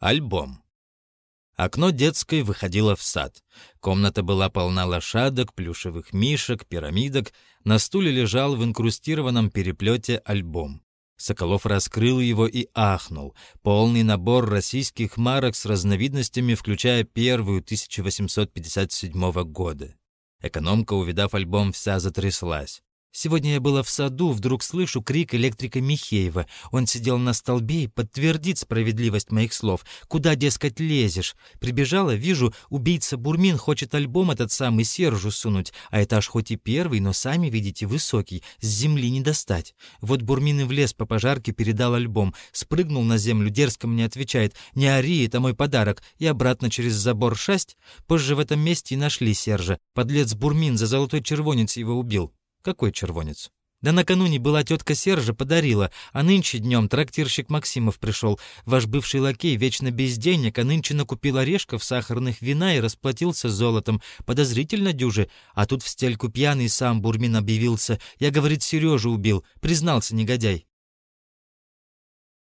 Альбом. Окно детской выходило в сад. Комната была полна лошадок, плюшевых мишек, пирамидок. На стуле лежал в инкрустированном переплете альбом. Соколов раскрыл его и ахнул. Полный набор российских марок с разновидностями, включая первую 1857 года. Экономка, увидав альбом, вся затряслась. Сегодня я была в саду, вдруг слышу крик электрика Михеева. Он сидел на столбе и подтвердит справедливость моих слов. Куда, дескать, лезешь? Прибежала, вижу, убийца Бурмин хочет альбом этот самый Сержу сунуть, а этаж хоть и первый, но сами видите, высокий, с земли не достать. Вот Бурмин и в лес по пожарке передал альбом, спрыгнул на землю, дерзко мне отвечает, не ори, это мой подарок, и обратно через забор шасть. Позже в этом месте и нашли Сержа. Подлец Бурмин за золотой червонец его убил. Какой червонец? Да накануне была тетка Сержа, подарила, а нынче днем трактирщик Максимов пришел. Ваш бывший лакей вечно без денег, а нынче накупил орешков, сахарных вина и расплатился золотом. Подозрительно дюже. А тут в стельку пьяный сам Бурмин объявился. Я, говорит, Сережу убил. Признался негодяй.